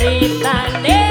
Ritane